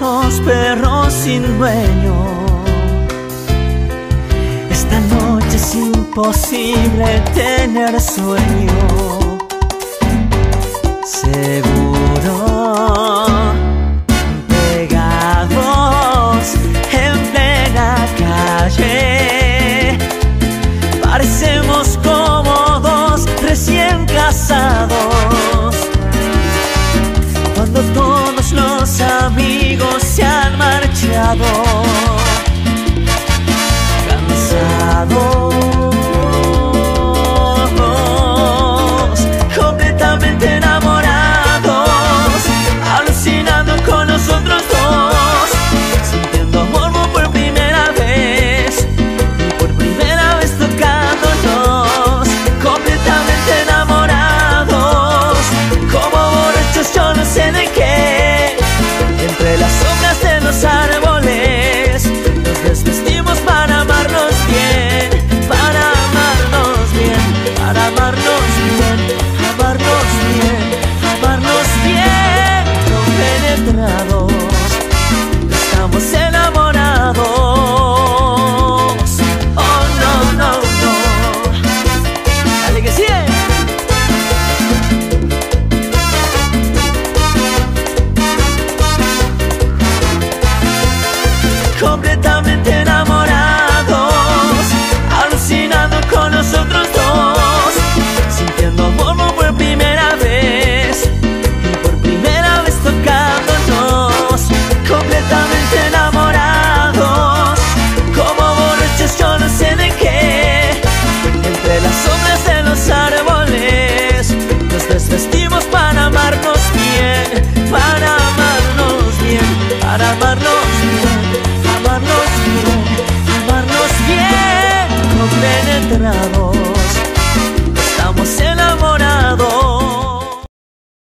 dos perros sin dueño. Esta noche es imposible tener sueño. Seguro. Pegados en plena calle. Parecemos como Cuando todos los amigos se han marchado. Los árboles. Nos desvestimos para amarnos bien. Para amarnos bien. Para amarnos bien. Amarnos bien. Amarnos bien. Compenetrados. Estamos enamorados.